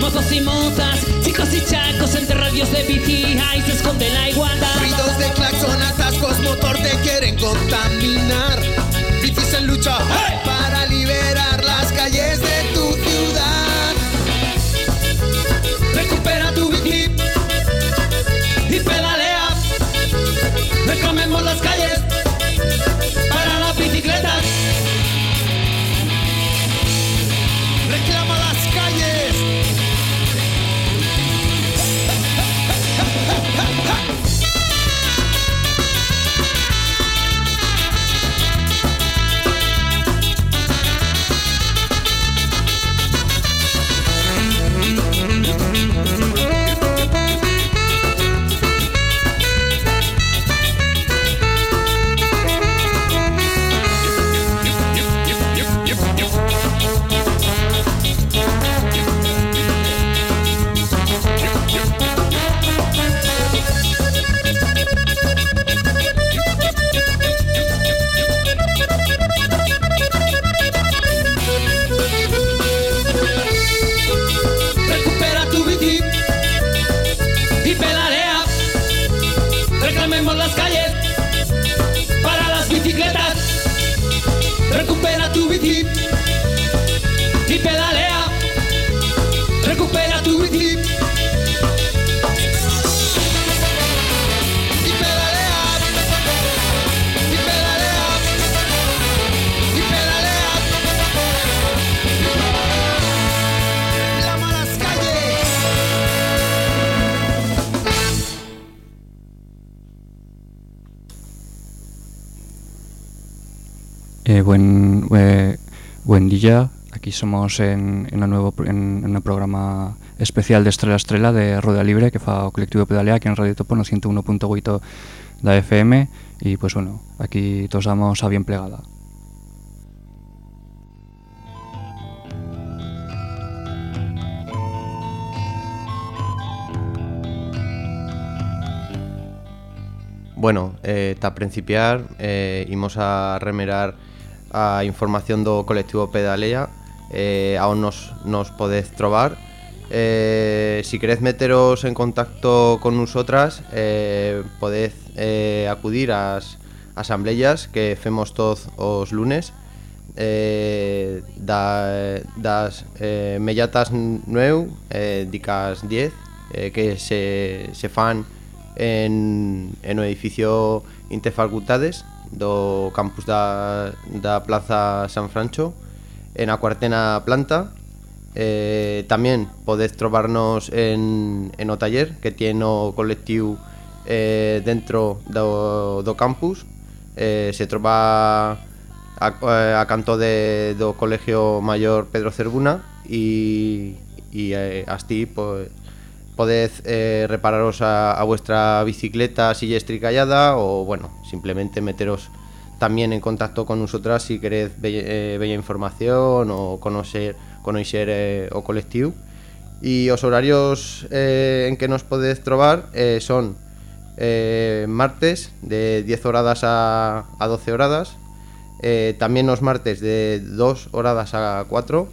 mozos y mozas, chicos y chacos, entre radios de bici, ahí se esconde la igualdad. Ruidos de claxon, atascos, motor te quieren contaminar. Bicis en lucha para Buen, buen día. Aquí somos en, un nuevo, en, un programa especial de Estrella a Estrella de Roda Libre que fa o colectivo Pedalea aquí en Radio Topo no 101.8 da FM y pues bueno, aquí todos damos a bien plegada. Bueno, eh, principiar eh, imos a remerar a información do colectivo Pedalea eh, aún nos, nos podez trobar. Eh, si queréis meteros en contacto con nosotras eh, podez eh, acudir ás asambleas que femos todos os lunes. Eh, da, das eh, mellatas 9 eh, dicas 10 eh, que se, se fan en, en edificio Interfacultades do campus da, da Plaza San Francho en a cuartena planta. Eh, tamén trobarnos en, en o taller que tiene o colectivo eh, dentro do, do campus. Eh, se trova a, a canto de, do Colegio Mayor Pedro Cervuna e, e eh, así pues, podez eh, repararos a, vuestra bicicleta silla estricallada ou, bueno, simplemente meteros tamén en contacto con nosotras si queréis bella, eh, bella información ou conocer, conocer eh, o colectivo. E os horarios eh, en que nos podedes trobar son martes de 10 horadas a, a 12 horadas eh, tamén os martes de 2 horadas a 4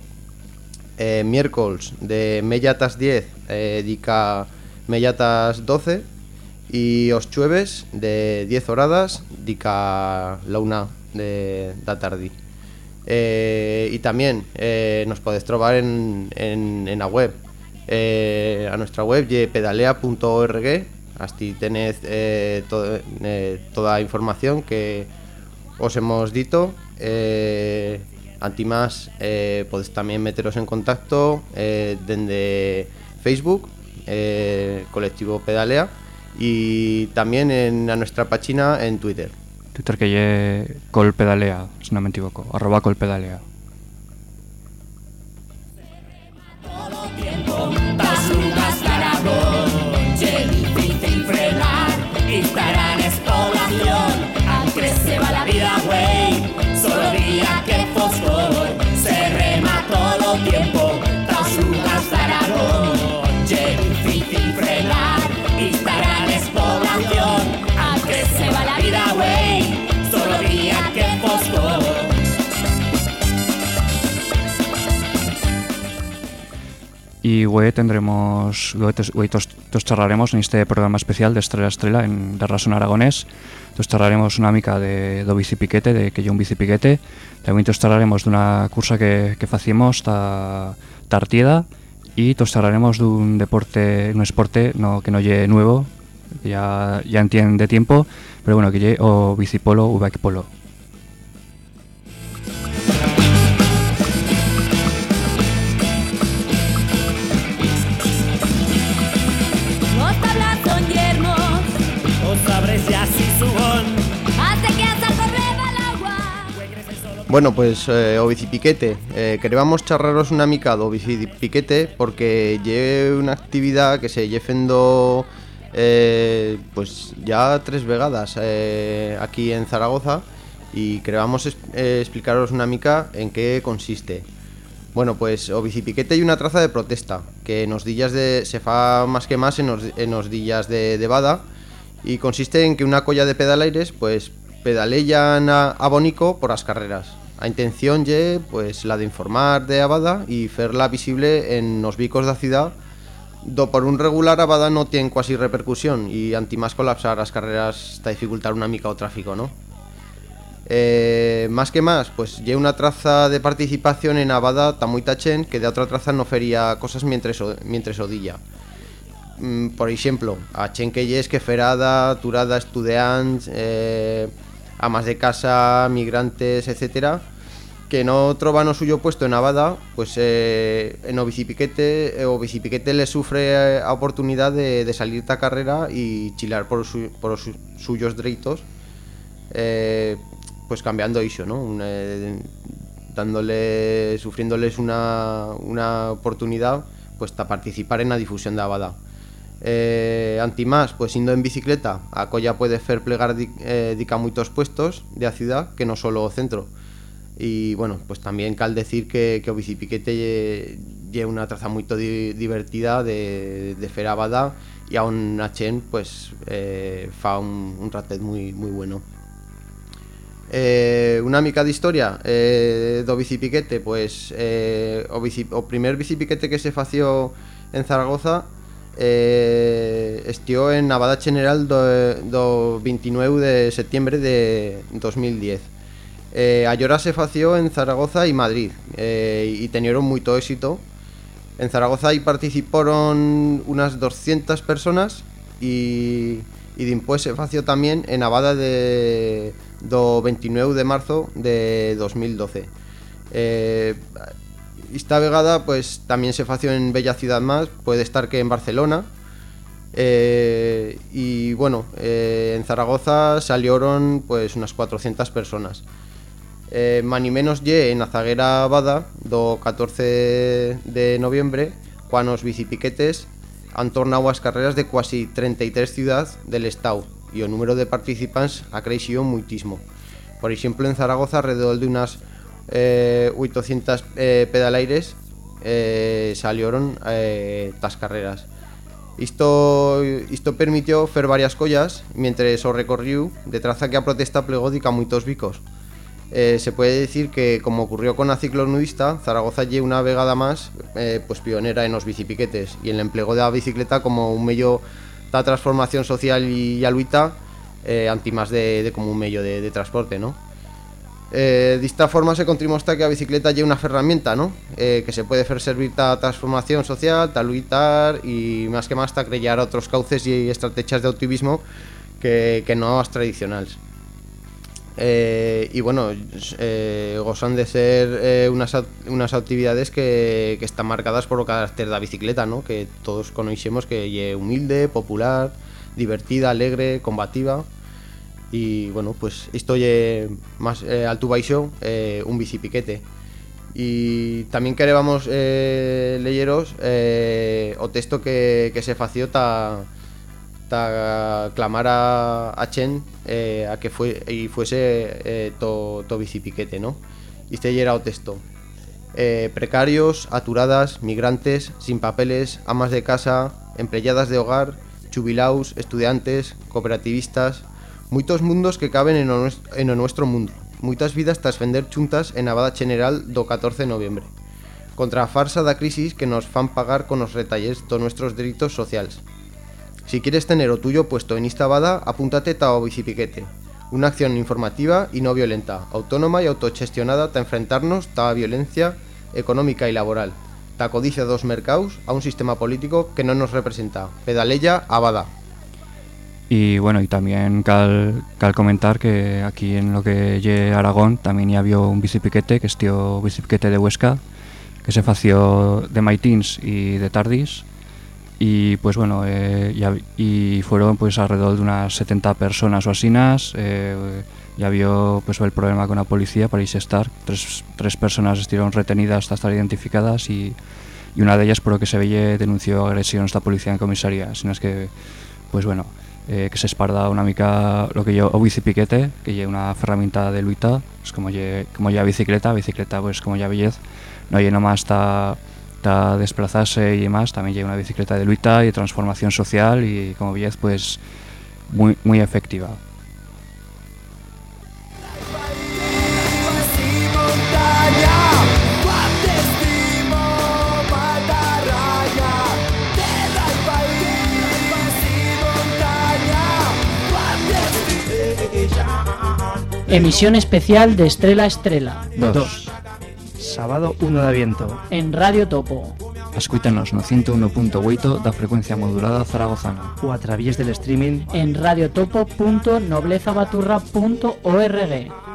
eh, miércoles de mellatas 10 eh, dica mellatas 12 e os chueves de 10 horadas dica la una de, da tarde Eh, y también nos podéis trobar en, en, la web, a nuestra web pedalea.org, así tenéis toda la información que os hemos dicho. Antimás, eh, podéis también meteros en contacto eh, desde Facebook, eh, colectivo Pedalea, y también en a nuestra página en Twitter. Twitter que lle colpedalea, si no me equivoco, arroba colpedalea. Güey, tendremos, güey, tos, charlaremos en este programa especial de Estrella Estrella en de Rason Aragonés. Tos charlaremos una mica de, do bicipiquete, de que yo un bicipiquete. También tos charlaremos una cursa que, que facimos ta, ta. Y tos charlaremos dun deporte, un esporte no, que no lle nuevo, ya, ya entiende de tiempo, pero bueno, que lle o bicipolo o polo. Bueno, pues eh, eh, queríamos charraros una mica do bicipiquete porque lle una actividad que se lle fendo eh, pues ya tres vegadas eh, aquí en Zaragoza y queríamos es- eh, explicaros una mica en qué consiste. Bueno, pues o bicipiquete hay una traza de protesta que los días de se fa más que más en los, en los días de, de bada y consiste en que una colla de pedalaires pues pedaleyan a, a Bonico por las carreras. A intención ye pues la de informar de Abada y ferla visible en los bicos da ciudad do por un regular Abada no tiene casi repercusión y antimás colapsar las carreras está dificultar una mica o tráfico, ¿no? Eh, más que más, pues lle una traza de participación en Abada ta tachen que de otra traza no fería cosas mientras o, mientras odilla. Mm, por ejemplo, a chen que lle esqueferada, turada estudiants, eh, amas de casa, migrantes, etcétera, que no troban o suyo puesto en Abada, pues eh, en o bicipiquete, eh, o le sufre eh, a oportunidad de, de salir carrera y chilar por, su- suyos dreitos eh, pues cambiando iso, ¿no? Dándole, sufriéndoles una, una oportunidad pues para participar en la difusión de Abada. Eh, antimás, pues indo en bicicleta, a colla puede fer plegar di, eh, dica muchos puestos de la ciudad que no solo centro. Y bueno, pues también cal decir que, que o bicipiquete lle, lle una traza muy divertida de, de fer Abada y aún a Chen pues eh, fa un, un ratet muy, muy bueno. Eh, una mica de historia eh, do bicipiquete pues eh, o primer bicipiquete que se fació en Zaragoza eh, estió en Navada General do, do 29 de septiembre de 2010 eh, se fació en Zaragoza y Madrid eh, y tenieron moito éxito en Zaragoza participaron unas 200 personas y, y se fació también en Abada de do 29 de marzo de 2012. Eh, esta vegada pues también se fació en Bella Ciudad Más, puede estar que en Barcelona. Eh, y bueno, eh, en Zaragoza salieron pues unas 400 personas. Eh, mani menos ye en Azaguera Bada do 14 de noviembre cuando os bicipiquetes han tornado as carreras de casi 33 ciudades del estado y o número de participantes ha crecido muchísimo. Por ejemplo, en Zaragoza alrededor de unas eh, 800 eh, pedalaires eh, salieron eh, tas carreras. Isto, isto permitió fer varias collas mientras o recorriu de traza que a protesta plegó dica muitos bicos. Eh, se puede decir que, como ocurrió con la ciclonudista, Zaragoza lle una vegada más eh, pues pionera en los bicipiquetes y el empleo de la bicicleta como un medio de transformación social y, y aluita eh, anti más de, de como un medio de, de transporte, ¿no? Eh, esta forma se contribuye que la bicicleta lleve una herramienta, ¿no? Eh, que se puede hacer servir ta transformación social, ta luchar y más que más ta crear otros cauces y estrategias de activismo que, que no las tradicionales. Eh, y bueno, eh, gozan de ser eh, unas, unas actividades que, que están marcadas por o carácter de la bicicleta, ¿no? que todos conocemos que es humilde, popular, divertida, alegre, combativa. Y bueno, pues esto es más eh, alto baixo, eh, un bicipiquete. Y también queríamos eh, leyeros eh, o texto que, se fació ta, clamar a, Chen eh, a que fue y fuese eh, to, to bicipiquete, ¿no? Y este era o texto. Eh, precarios, aturadas, migrantes, sin papeles, amas de casa, empleadas de hogar, jubilaus, estudiantes, cooperativistas, muchos mundos que caben en o, nues- en o nuestro mundo. Muchas vidas tras vender chuntas en Abada General do 14 de noviembre. Contra a farsa da crisis que nos fan pagar con los retalles de nuestros delitos sociales. Si quieres tener o tuyo puesto en Istabada, apúntate ta o bicipiquete. Una acción informativa y no violenta, autónoma y autogestionada ta enfrentarnos ta violencia económica y laboral, ta codicia dos mercados a un sistema político que no nos representa. Pedaleya Abada. Y bueno, y también cal, cal comentar que aquí en lo que lle Aragón también ya había un bicipiquete, que es tío bicipiquete de Huesca, que se fació de maitins y de tardis. Y pues bueno, eh, y, y fueron pues alrededor de unas 70 personas o asinas. Eh, ya vio pues el problema con la policía para irse estar. Tres, tres personas estuvieron retenidas hasta estar identificadas y, y una de ellas por lo que se veía denunció agresión a esta policía en comisaría. Sino es que pues bueno, eh, que se esparda una mica lo que yo o bicipiquete, que lle una herramienta de luita, pues lle, como ya bicicleta, bicicleta pues como ya bellez, no lle nomás está ta desplazarse y demás, también lle una bicicleta de luita y transformación social y como bellez pues muy muy efectiva. Emisión especial de Estrella a Estrella. 2. Sábado 1 de aviento. En Radio Topo. Escuítanos no 101.8 da frecuencia modulada zaragozana. O a través del streaming En radiotopo.noblezabaturra.org.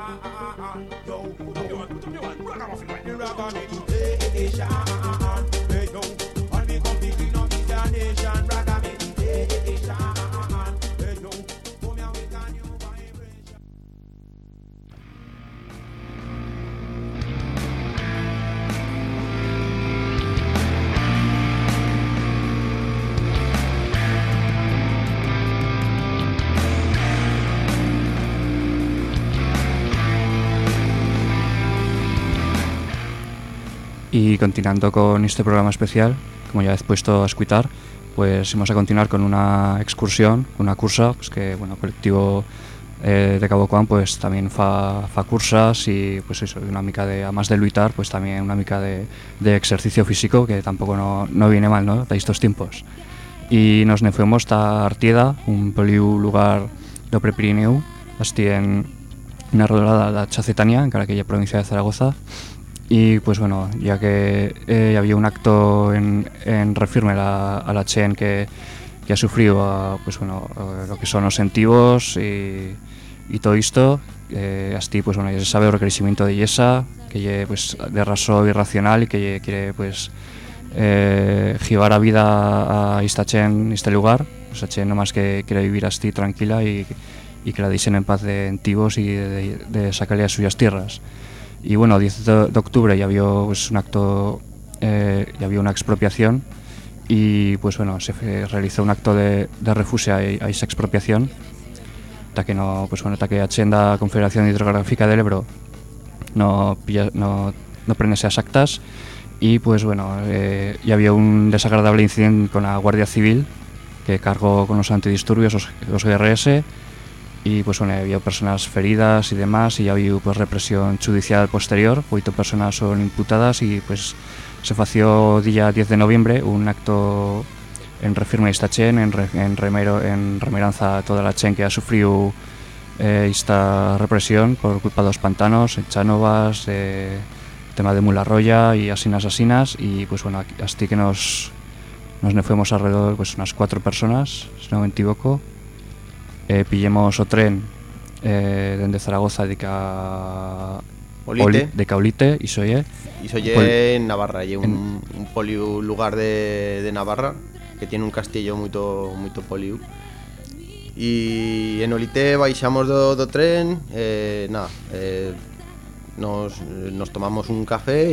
Y continuando con este programa especial, como ya he puesto a escuchar, pues vamos a continuar con una excursión, una cursa, pues que bueno, el colectivo eh, de Cabo Juan pues también fa, fa cursas y pues eso, una mica de, además de luchar, pues también una mica de, de ejercicio físico que tampoco no, no viene mal, ¿no? De estos tiempos. Y nos ne fuimos a Artieda, un poliu lugar do Prepirineu, esti en una rodada de Chacetania, en aquella provincia de Zaragoza, y pues bueno, ya que eh, había un acto en, en refirme la- a la Chen que, que ha sufrido ah, pues bueno, eh, lo que son los sentivos y, y todo esto, eh, así pues bueno, ya se sabe el requerimiento de Yesa, que pues de raso irracional y que quiere pues eh, a vida a esta Chen, este lugar, pues a Chen nomás que quiere vivir así tranquila y, y que la dicen en paz de entivos y de, de, de sacarle a suyas tierras. Y bueno, 10 de, de octubre ya había pues, un acto, eh, ya había una expropiación y pues bueno, se realizó un acto de, de refusio a, a esa expropiación hasta que no, pues bueno, hasta que Hacienda Confederación Hidrográfica del Ebro no, pilla- no, no prende esas actas y pues bueno, eh, ya había un desagradable incidente con la Guardia Civil que cargó con los antidisturbios, los, los GRS y pues bueno, había personas feridas y demás y había pues represión judicial posterior, ocho personas son imputadas y pues se fació día 10 de noviembre un acto en refirme de esta chen, en, re- en, remero, en remeranza a toda la chen que ha sufrido eh, esta represión por culpa dos pantanos, en Chánovas, eh, tema de Mularroya y asinas asinas y pues bueno, hasta que nos nos fuimos alrededor pues unas cuatro personas, si no me equivoco. Eh, pillemos o tren eh, dende Zaragoza de ca Olite. Oli- de Caulite y soye Y soy Pol- en Navarra, y un, un poliu lugar de, de Navarra que tiene un castillo muy muy poliu. Y en Olite baixamos do, do tren, eh, nada, eh, nos, nos tomamos un café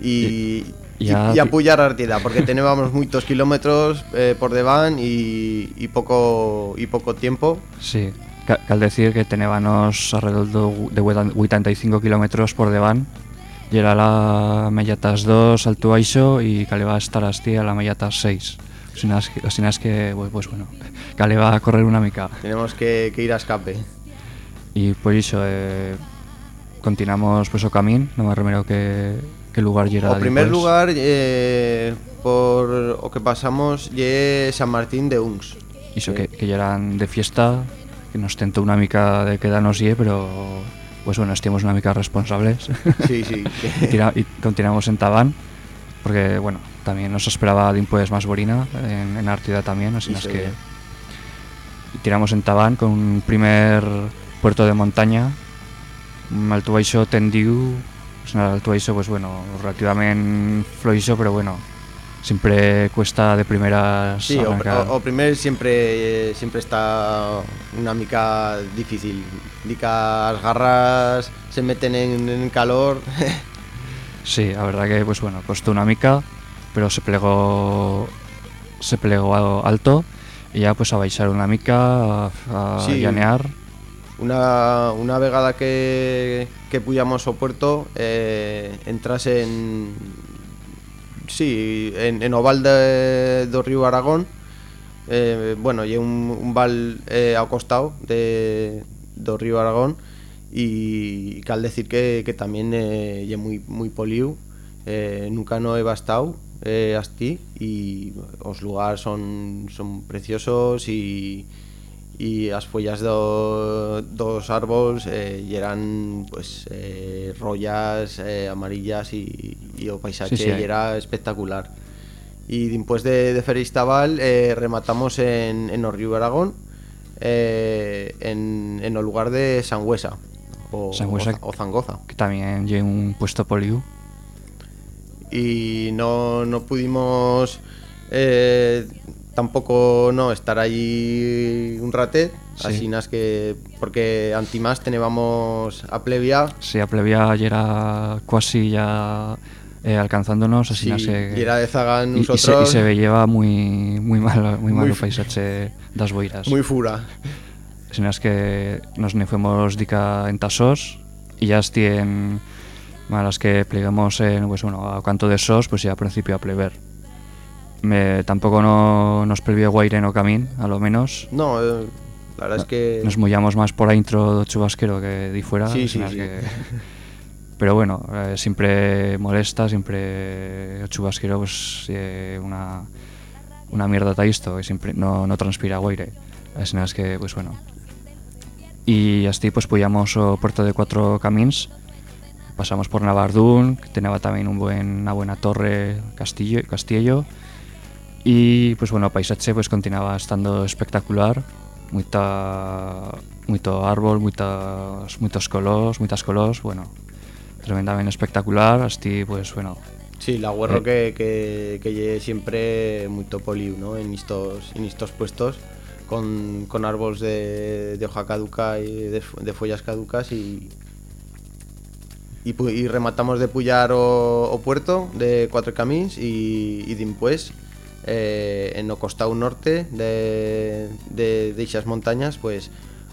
y y, Y- y, ya y a artida, porque teníamos muchos kilómetros eh, por devan y, y poco y poco tiempo. Sí, ca- cal decir que tenébanos alrededor do- de huetan- 85 kilómetros por devan y era la Mellatas 2 Alto Aixo y cale va a estar hasti a la Mellatas 6. Sin as que, que pues, pues bueno, cale va a correr una mica. Tenemos que, que ir a escape. Y por iso eh, continuamos pues o camín, no me remero que, que lugar llega O primer lugar, eh, por o que pasamos, lle San Martín de Uns. Iso que, que ya eran de fiesta, que nos tentó una mica de quedarnos ye, pero pues bueno, estimos una mica responsables. Sí, sí. y, tira- y continuamos en Tabán, porque bueno, también nos esperaba después más Borina, en, en Artida también, así es que y tiramos en Tabán con un primer puerto de montaña, un Alto Baixo tendiu, es un Alto Baixo pues bueno, relativamente floixo, pero bueno, siempre cuesta de primeras Sí, o, o- o primer siempre eh, siempre está una mica difícil. Dica as garras se meten en, en calor. Sí, la verdad que pues bueno, costó una mica, pero se plegó se plegó alto y ya pues a baixar una mica, a, a Sí. llanear. Una, una vegada que, que puyamos ao puerto eh, entras en sí, en, en o val de, do río Aragón. Eh, bueno, lle un, un val eh, ao costado de, do río Aragón. E cal decir que, que tamén eh, lle moi, eh, nunca no he bastado eh, asti e os lugares son, son preciosos e e as follas do, dos árboles eh, y eran pues eh, rollas eh, amarillas y, y o paisaje Sí, y era espectacular y después de, de Feristabal eh, rematamos en, en o Río Aragón eh, en, en o lugar de Sangüesa o, Sangüesa. o, o Zangoza que también lleva un puesto poliu. y no, no pudimos eh, tampoco no estar allí un ratet Sí. así nas que porque antimás teníamos a plebia Sí, a plebia ya era casi ya eh, alcanzándonos, así sí, sé. y era de zaga y- y se, y nosotros se veía muy muy malo, muy malo paisaje das boiras. muy fura Así que nos ne fuimos dica en Tasos y ya estien malas que plegamos en pues bueno a canto de sos pues ya a principio a pleber me tampoco no nos previó guaire no camín a lo menos. No eh, la verdad es que nos mollamos más por la intro chubasquero que di fuera Sí, sí, sí. que- pero bueno eh, siempre molesta siempre chubasquero pues eh, una una mierda ta isto y siempre no, no transpira guaire. Así es que pues bueno. Y así pues puyamos o puerto de cuatro camins. Pasamos por Navardún que tenía también un buen, una buena torre castillo castillo y pues bueno o paisaje pues continuaba estando espectacular mucho árbol muitas muitos colores muitas colores bueno tremendamente espectacular así pues bueno sí la guerro Eh. que, que, que lle siempre muy poliu ¿no? en estos en estos puestos con, con árboles de, de hoja caduca y de, de follas caducas y y, y rematamos de pullar o, o puerto de Cuatro Camins y, y dimpués eh, en no costado norte de, de deixas montañas pois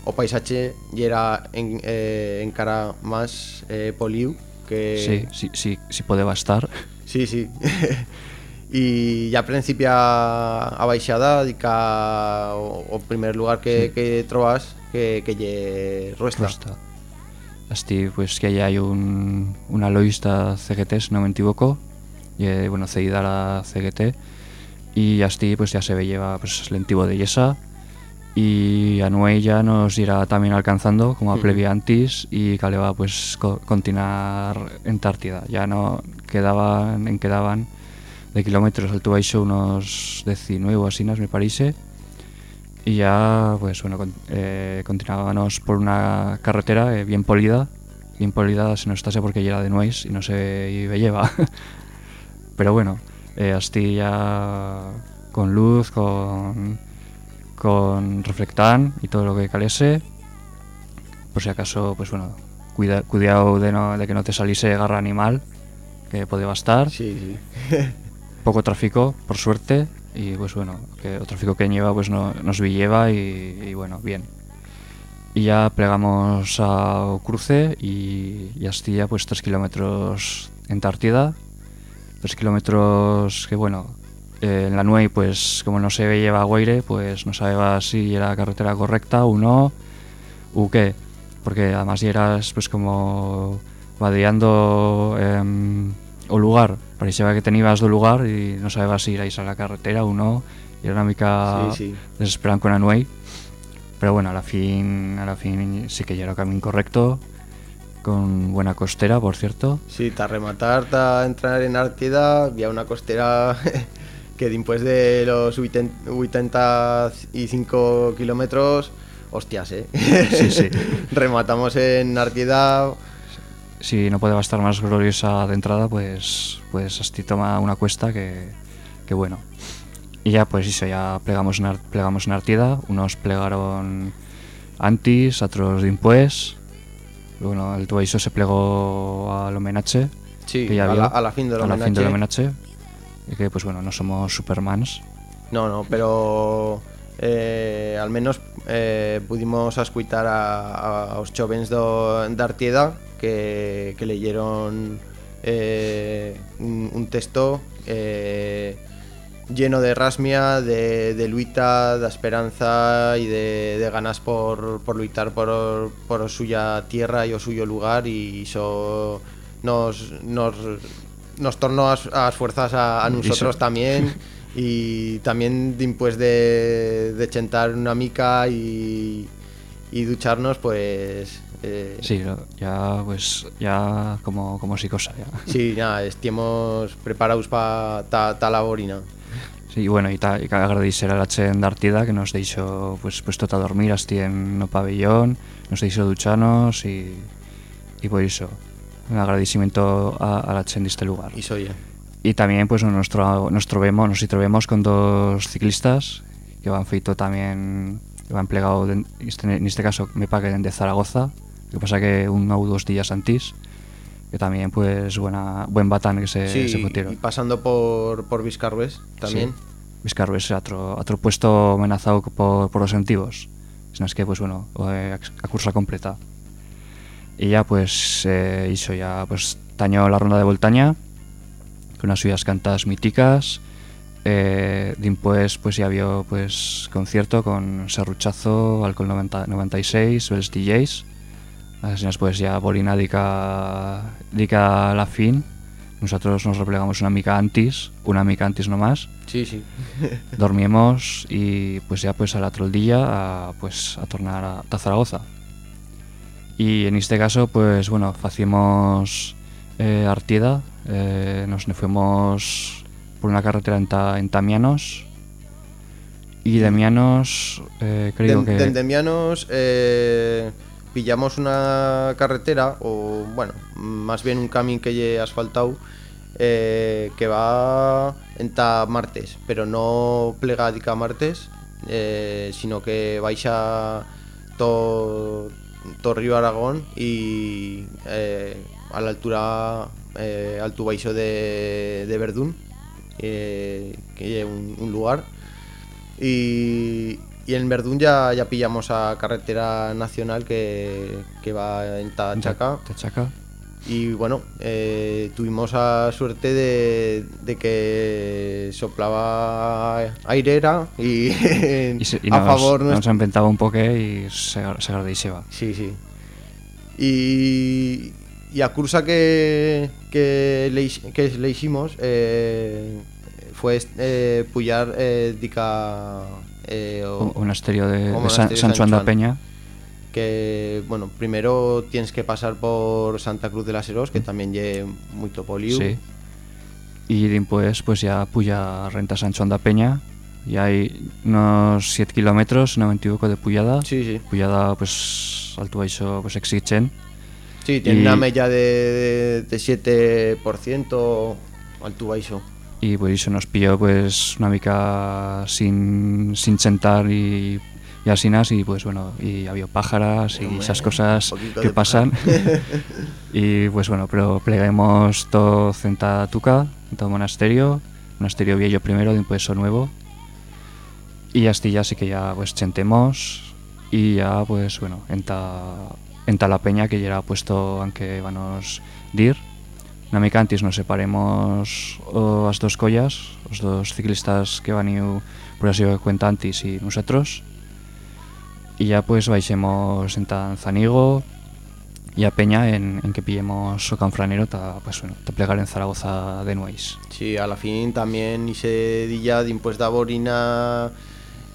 o paisaxe era en, eh, en cara máis eh, poliu que... Sí, sí, sí, sí puede estar. Sí, sí. e a principia a baixada dica o, o primer lugar que, sí. que trobas que, que lle Ruesta. Ruesta. Así pues que aí hay un, una loista CGT, si no me equivoco, lle, bueno, cedida a CGT, y así pues ya se ve lleva pues el antiguo de Yesa, y a Nuey ya nos irá también alcanzando como a. Plebiantis y Caleva pues co- continuar Antártida. Ya no quedaban, en quedaban de kilómetros al Tubaixo unos 19 o así, me parece. Y ya, pues bueno, con- eh, continuábamos por una carretera eh, bien polida. Bien polida se nos estase porque ya era de Nueis y no se lleva. Pero bueno, eh, ya con luz, con, con reflectán y todo lo que calese. Por si acaso, pues bueno, cuida, cuidado de, no, de que no te saliese garra animal, que podía estar Sí, sí. poco tráfico, por suerte, y pues bueno, que el tráfico que lleva pues no, nos lleva y, y bueno, bien. Y ya plegamos a cruce y, y Astilla pues 3 kilómetros en Tartida, 3 kilómetros que bueno, eh, en la Nuey pues como no se lleva Guaire pues no sabía si era la carretera correcta o no, o qué, porque además ya eras pues como vadeando em, o lugar, parecía que tenías do lugar y no sabías si irais a la carretera o no, y era una mica Sí, sí. desesperante con Anuey. Pero bueno, a la fin, a la fin sí que ya era el camino correcto, con buena costera, por cierto. Sí, ta rematar, ta entrar en Ártida, había una costera que después de los 80 85 kilómetros, hostias, eh. Sí, sí. Rematamos en Ártida, Si no podía estar más gloriosa de entrada, pues, pues así toma una cuesta que, que bueno. Y ya pues eso, ya plegamos en, plegamos en Artida, unos plegaron antes, otros después. Bueno, el Tubaixo se plegó al homenaje. sí, que a, la, a la fin del a la fin del homenaje. homenaje. Y que pues bueno, no somos supermans. No, no, pero eh, al menos eh, pudimos escuchar a, a los jóvenes de Artieda que, que leyeron eh, un, un texto lleno de rasmia, de, de luita, de esperanza y de, de ganas por, por luchar por, por suya tierra y o suyo lugar y eso nos, nos, nos tornó a, las fuerzas a, a nosotros so- también y también después de, de chentar una mica y, y ducharnos pues eh, Sí, ya pues ya como, como si cosa ya. sí, nada, estemos preparados para ta, ta laborina. Sí, y bueno, y, ta, y que agradecer a la Artida que nos deixó pues puesto a dormir hasta en no pabellón, nos deixó duchanos y, y por eso un agradecimiento a, a la chen de este lugar. Y soy Y también pues nos, tro- nos trovemos, nos trovemos con dos ciclistas que van feito también, que van plegado, de, este, en este caso me paguen de Zaragoza, lo que pasa que uno o dos días antes, que también pues buena, buen batán que se, sí, se y pasando por, por Vizcarrués también. Sí. Es otro, otro puesto amenazado por, por los antiguos. Si no es que, pues bueno, eh, a cursa completa. Y ya, pues, eh, hizo ya, pues, tañó la ronda de Voltaña, con unas suyas cantas míticas. Eh, después, pues, ya vio, pues, concierto con Serruchazo, Alcohol 90, 96, Bells DJs. Así después ya Bolina dica, dica la fin. Nosotros nos replegamos una mica antes, una mica antes nomás Sí, sí. dormimos y pues ya pues al otro día a, pues a tornar a, a Zaragoza y en este caso pues bueno hacíamos eh, Artieda eh, nos fuimos por una carretera en, Ta- en Tamianos y de Mianos eh, creo que de Mianos eh, pillamos una carretera, o bueno, más bien un camino que lle asfaltado, eh, que va en ta Martes, pero no plegádica a Martes, eh, sino que baixa todo, todo Aragón y eh, a la altura eh, alto baixo de, de Verdún, que es un, un lugar. Y, y en Verdún ya, ya pillamos a carretera nacional que, que va en Tachaca. Tachaca. Y bueno, eh, tuvimos la suerte de, de que soplaba airera y, y, se- y a nos, favor nos nuestro. inventaba un poco y se, se agradecía Sí, sí. Y, y a cursa que, que, le, que le hicimos eh, fue eh, pullar eh, dica eh, O, o, monasterio de, o de San, Juan Juan. Peña. que bueno, primero tienes que pasar por Santa Cruz de las Heros, que también lle muy topoliu. Sí. Y después pues ya puya renta San Juan da Peña. Y hay unos 7 kilómetros, no me equivoco, de Puyada. Sí, sí. Puyada, pues, alto eso, pues exigen. Sí, tiene Y- una mella de, de 7% alto baixo. Y pues eso nos pilló pues una mica sin, sin sentar y, y asinas y pues bueno, y había pájaras y Hombre, esas cosas que pasan. y pues bueno, pero pleguemos todo centa tuca, todo monasterio, monasterio viejo primero, después eso nuevo. Y hasta ya sí que ya pues chentemos y ya pues bueno, enta, enta la peña que ya era puesto aunque vanos dir. Antes nos separemos o as dos collas, os dos ciclistas que van ido por así de cuenta antes y nosotros. Y ya pues baixemos en Tanzanigo y a Peña en, que pillemos o canfranero ta, pues bueno, te plegar en Zaragoza de nueis. Sí, a la fin también ese día de impuesto a Borina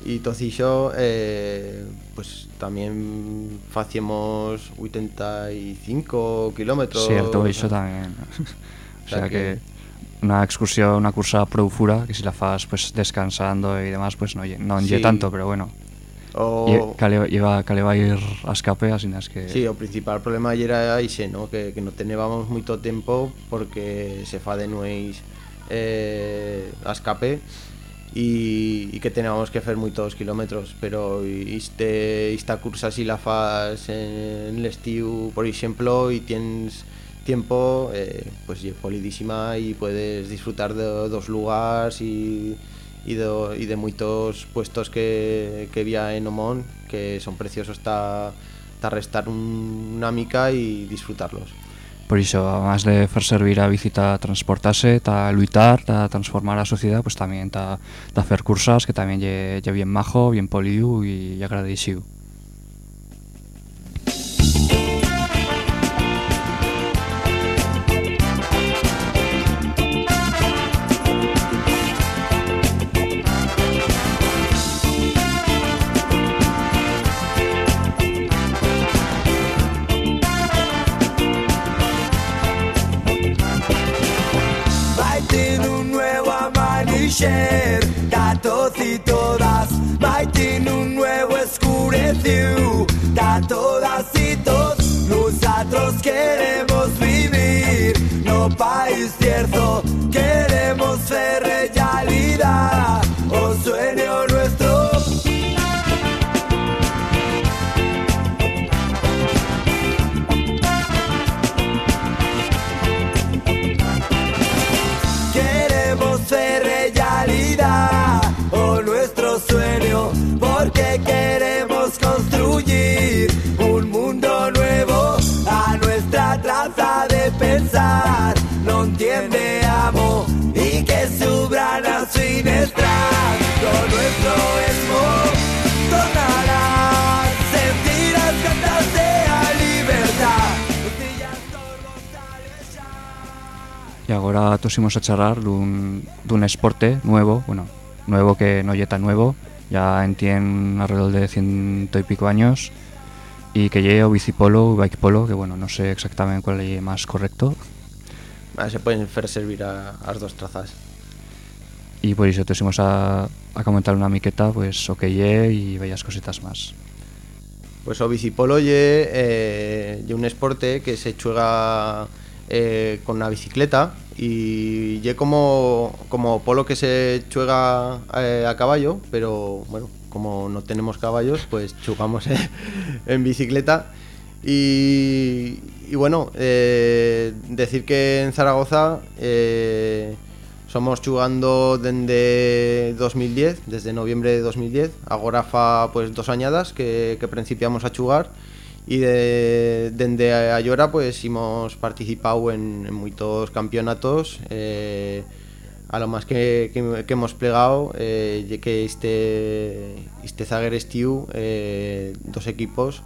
y tocillo, eh, pues también facíamos 85 kilómetros. Cierto, eso también. o sea que una excursión, una cursa profura, que si la fas pues descansando y demás, pues no, no Sí. tanto, pero bueno. O, Lle- lleva, va a ir a escape, así es que... Sí, o principal problema ayer era ese, ¿no? Que, que no teníamos mucho tiempo porque se fa de nueis eh, a escape y, que teníamos que hacer muchos kilómetros, pero este, esta cursa si la fas en el estiu, por ejemplo, y tienes tiempo, eh, pues es polidísima y puedes disfrutar de dos lugares y, de, y de muchos puestos que, que había en Omón, que son preciosos hasta restar un- una mica y disfrutarlos. Por iso, además de fer servir a visita a transportarse, ta luitar, ta transformar a sociedad, pues también ta, ta hacer cursas que también lle, bien majo, bien poliu y, y agradecido. Y ahora tosimos a charlar dun, dun esporte nuevo, bueno, nuevo que no lle tan nuevo, ya entien alrededor de ciento y pico años, y que lle o bicipolo o bikepolo, que bueno, no sé exactamente cuál es más correcto, Ah, se pueden servir a las dos trazas. y por eso tosimos a, a comentar una miqueta, pues o que lle y bellas cositas más. Pues o bicipolo ye, eh, ye un esporte que se juega eh, con una bicicleta y ye como, como polo que se juega eh, a caballo, pero bueno, como no tenemos caballos, pues jugamos eh, en bicicleta. Y, bueno, eh, decir que en Zaragoza eh, somos jugando desde 2010, desde noviembre de 2010. Ahora fa pues dos añadas que, que principiamos a jugar y de, ahora pues hemos participado en, en campeonatos. eh, a lo más que, que- que hemos plegado, eh, que este, este estiu, eh, dos equipos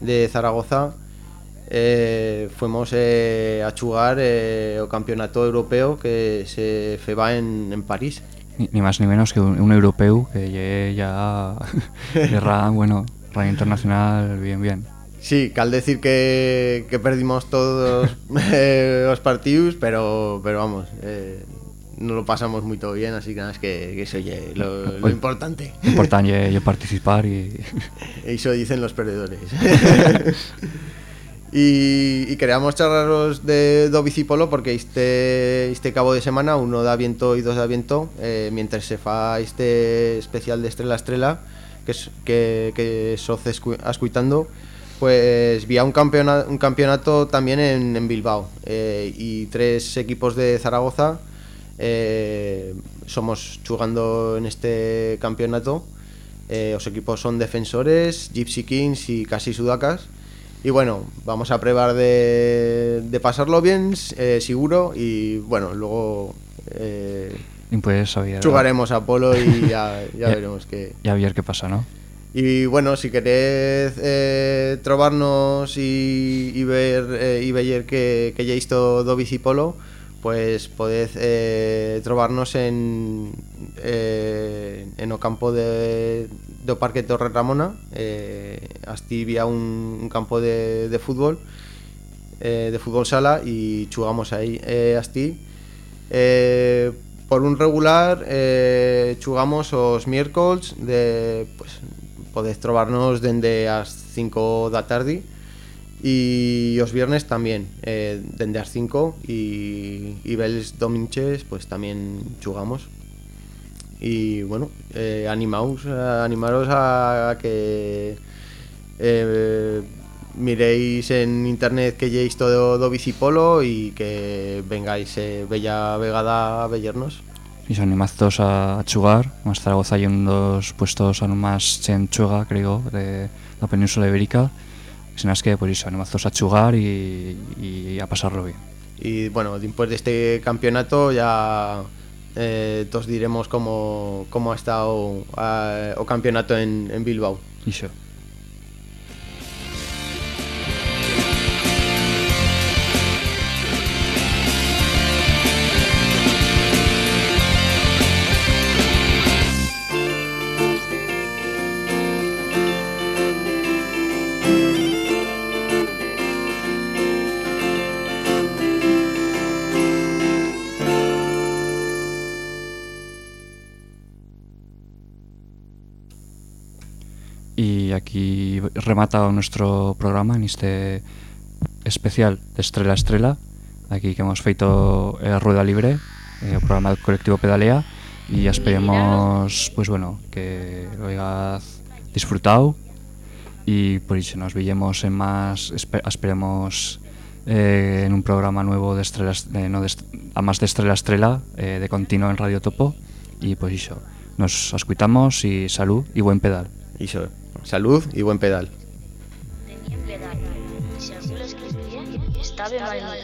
de Zaragoza, eh, fuimos eh, a jugar eh, campeonato europeo que se feba en, en París. ni, ni más ni menos que un, un europeu que ya de bueno, RAN internacional, bien, bien. Sí, cal decir que, que perdimos todos eh, los partidos, pero, pero vamos, eh, no lo pasamos muy todo bien, así que nada, es que, que eso ye lo, lo Oye, importante. Importante lle participar y Eso dicen los perdedores. y, y queríamos charlaros de do bicipolo porque este, este cabo de semana, uno da viento y dos da viento, eh, mientras se fa este especial de Estrella a Estrella, que, es, que, que sos escu- escuitando, pues vía un campeonato, un campeonato también en, en Bilbao eh, y tres equipos de Zaragoza eh, somos jugando en este campeonato. Eh, los equipos son Defensores, Gypsy Kings y Casi Sudacas. Y bueno, vamos a probar de, de pasarlo bien, eh, seguro. Y bueno, luego eh, pues jugaremos a Polo y Ya. veremos qué. ya ver qué pasa, ¿no? Y bueno, si queréis eh, trobarnos y, y ver eh, y ver que, que ya visto do bicipolo, pues podéis eh, trobarnos en eh, en o campo de do Parque Torre Ramona. Asti vía un, campo de, de fútbol de fútbol sala y chugamos ahí eh, por un regular chugamos os miércoles de pues podéis trobarnos dende as 5 da tarde y os viernes también eh, dende as 5 y, y veles dominches pues también chugamos y bueno eh, animaos animaros a, que eh, miréis en internet que lleis todo do bicipolo y que vengáis eh, bella vegada a vellernos Y son animazos a, a chugar, más Zaragoza hay unos puestos aún más chuga, creo, de la península ibérica. Sin más que, pues eso, animazos a chugar y, y a pasarlo bien. Y bueno, después de este campeonato ya eh, todos diremos cómo, cómo ha estado eh, o campeonato en, en Bilbao. Iso. Remata nuestro programa en este especial de Estrella a. Aquí que hemos feito eh, Rueda Libre, eh, o programa del colectivo Pedalea. Y esperemos, pues bueno, que lo hayas disfrutado. Y por eso nos veamos en más, espe- esperemos eh, en un programa nuevo de Estrella, eh, no de, a más de Estrella a Estrella, eh, de continuo en Radio Topo. Y pues eso, nos escuchamos y salud y buen pedal. Salud y buen pedal. Tenía pedal. Si algú l'escrivia, estava mal.